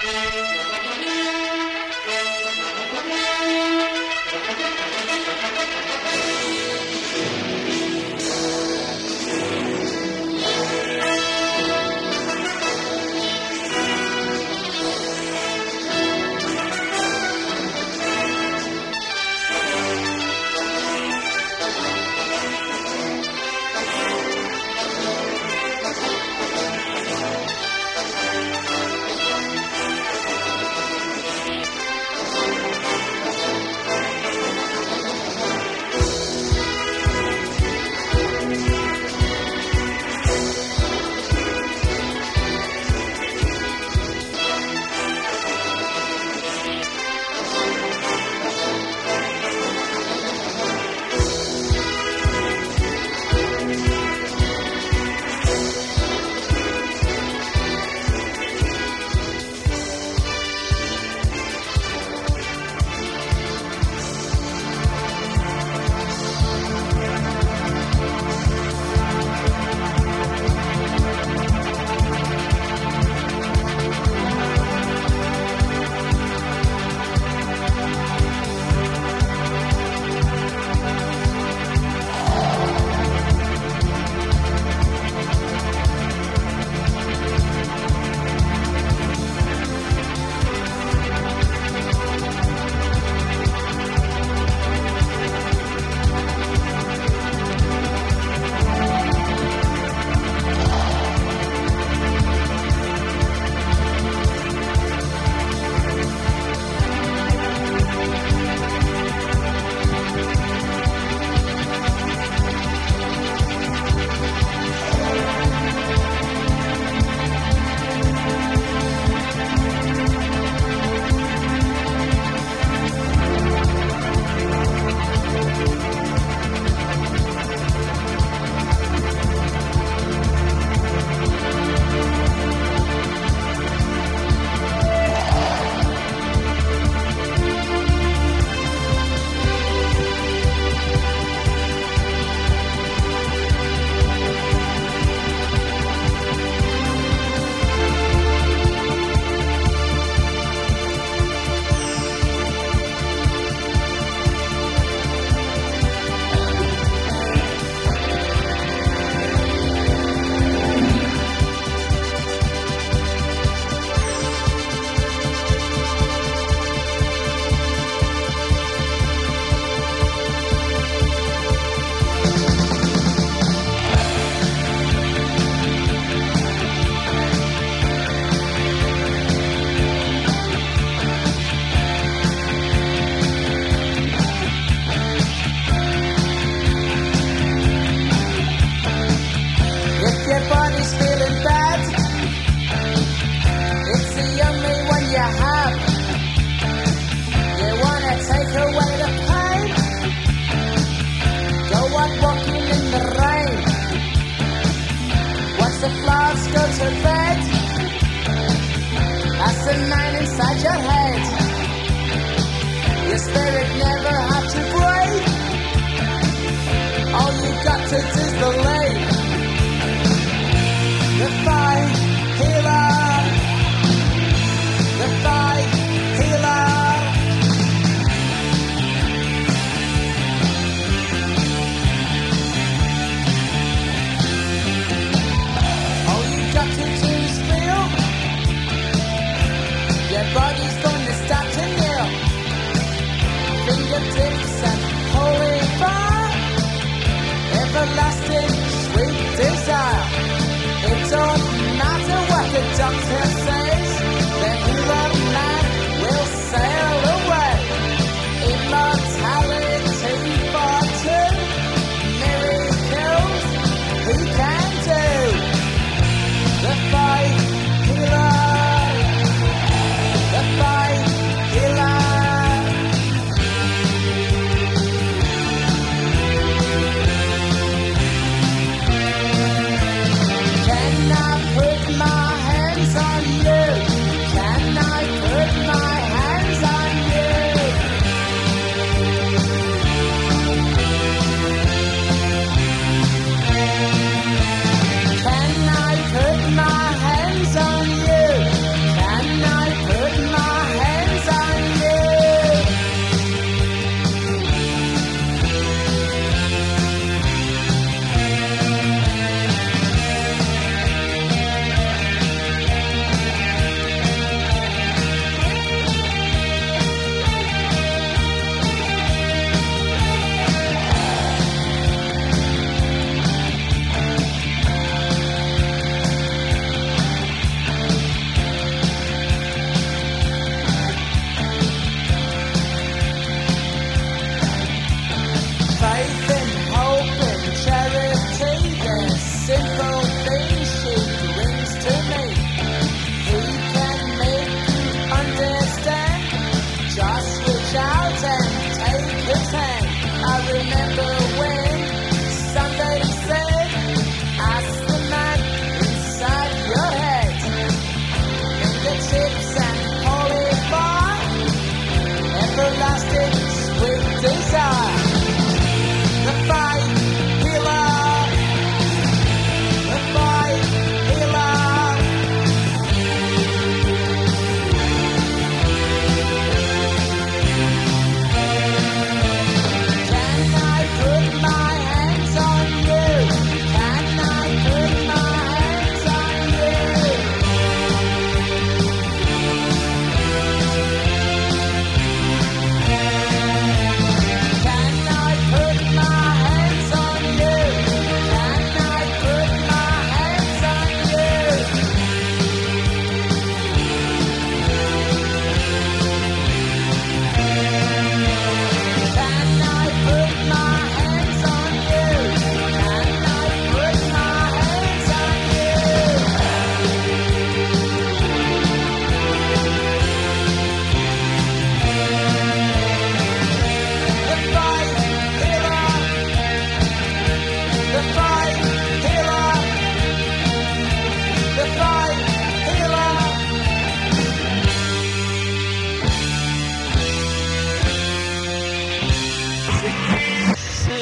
Can I put my hands on you?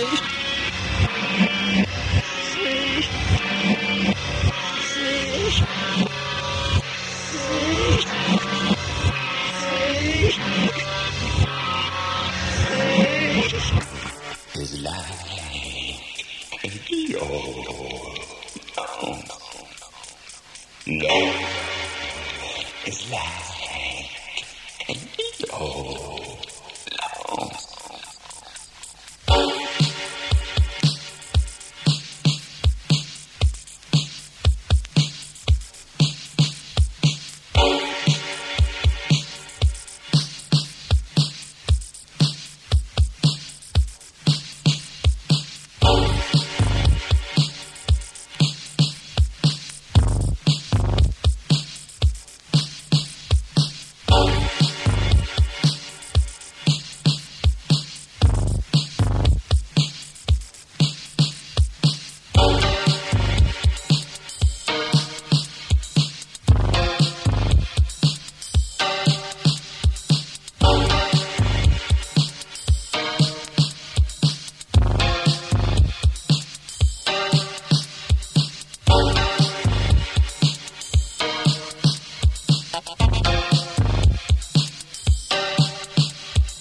Bye.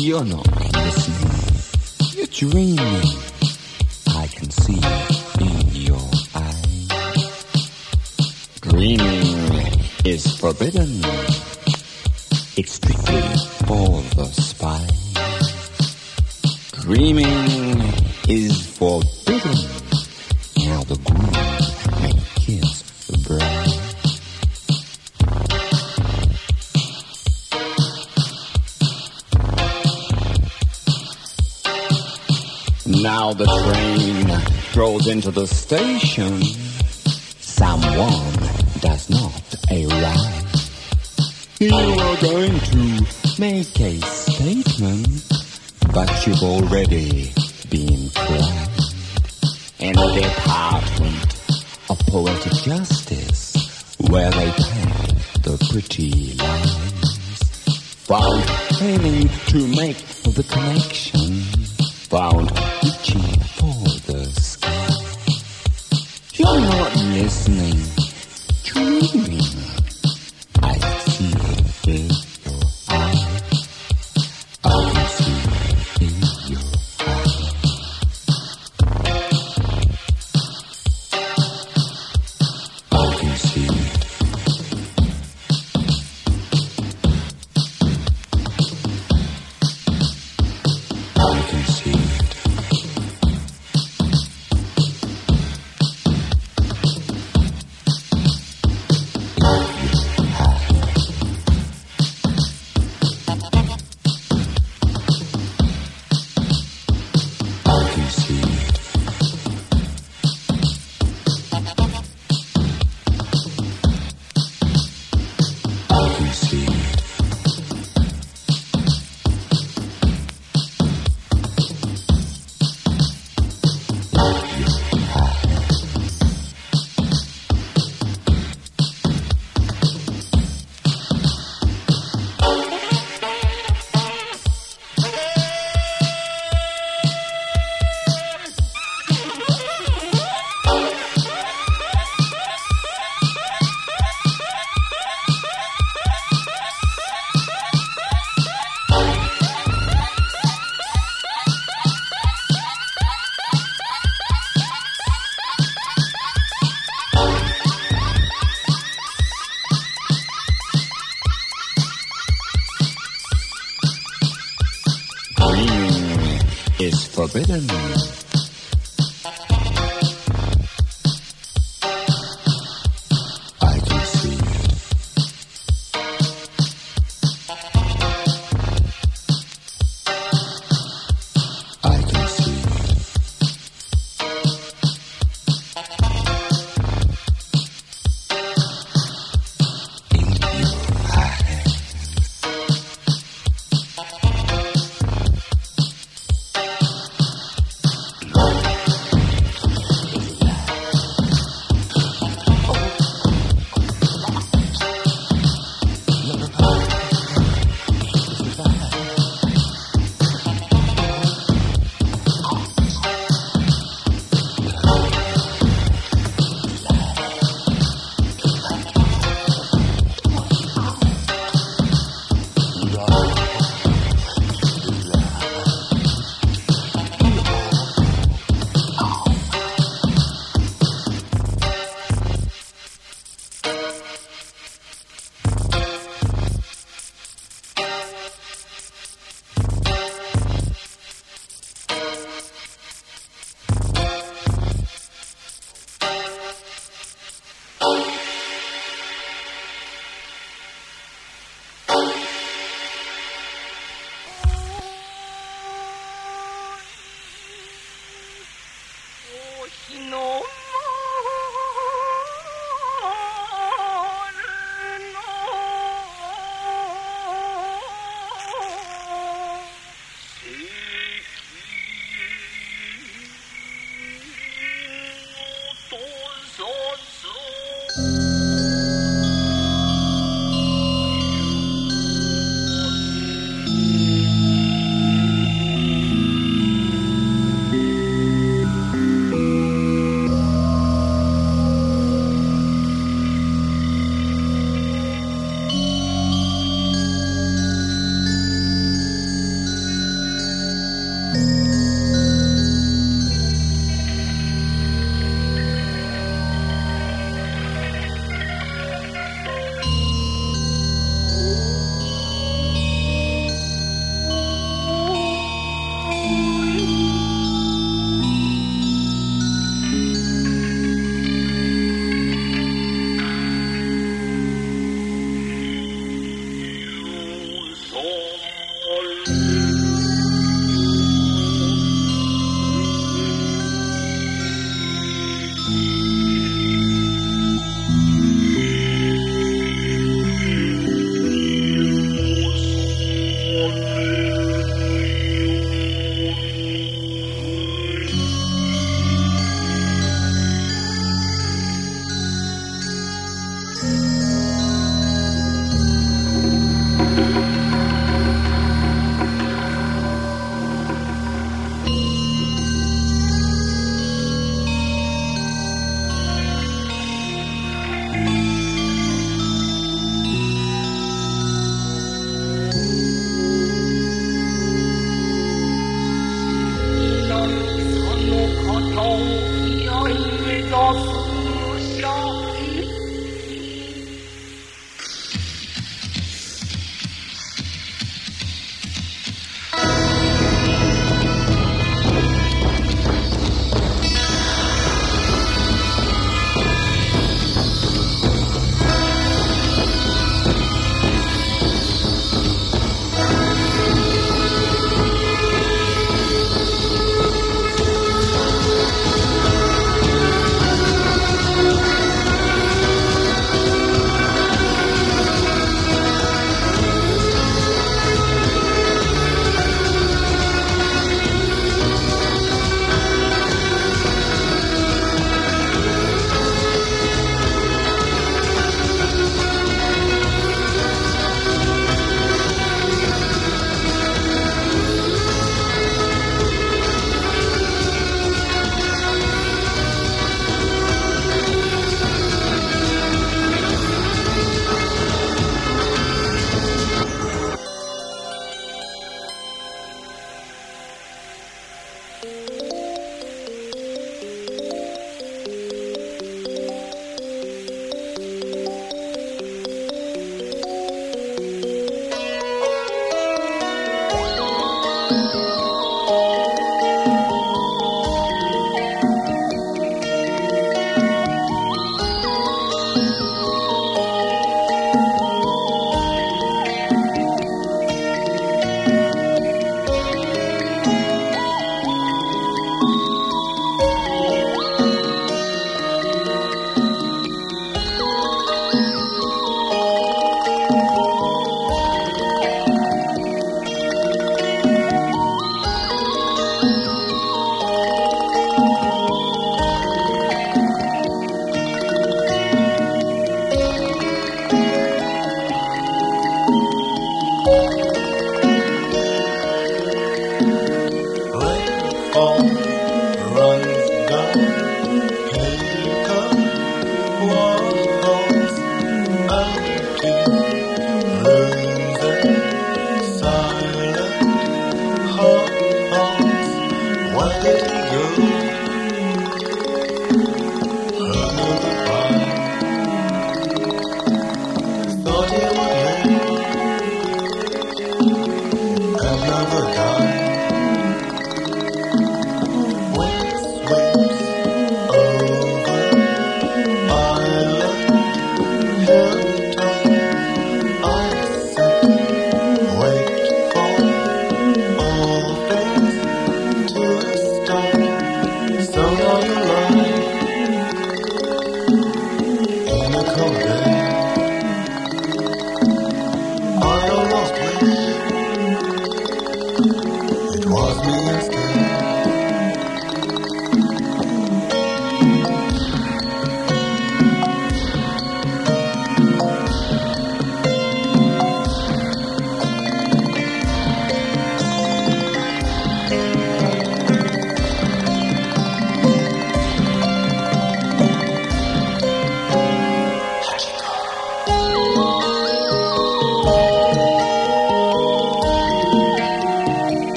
You're not listening. You're dreaming. I can see it in your eyes. Dreaming is forbidden. It's strictly for the spy. Dreaming into the station.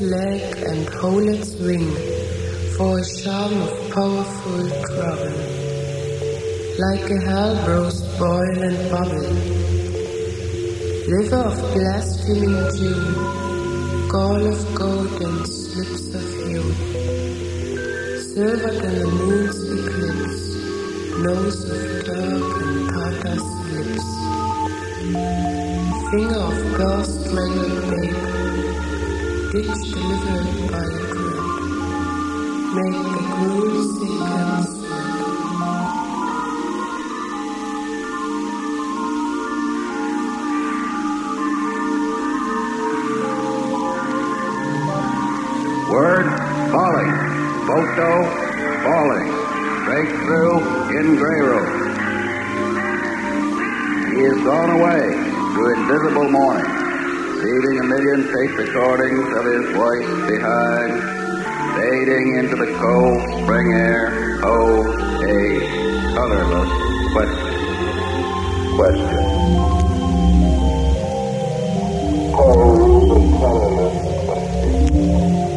leg and hold its wing for a charm of powerful trouble. Like a Helbrose boil and bubble. liver of blaspheming dew, gall of gold and slips of hue. Silvered in the moon's eclipse, nose of Turk and Tartar slips. Finger of ghost-mangled babe, ditch Make the groove sink and slip. Word falling. Photo falling. breakthrough in gray room. He is gone away to invisible morning leaving a million tape recordings of his voice behind, fading into the cold spring air. Oh, a colorless question. Question. Oh, colorless question.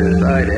Decided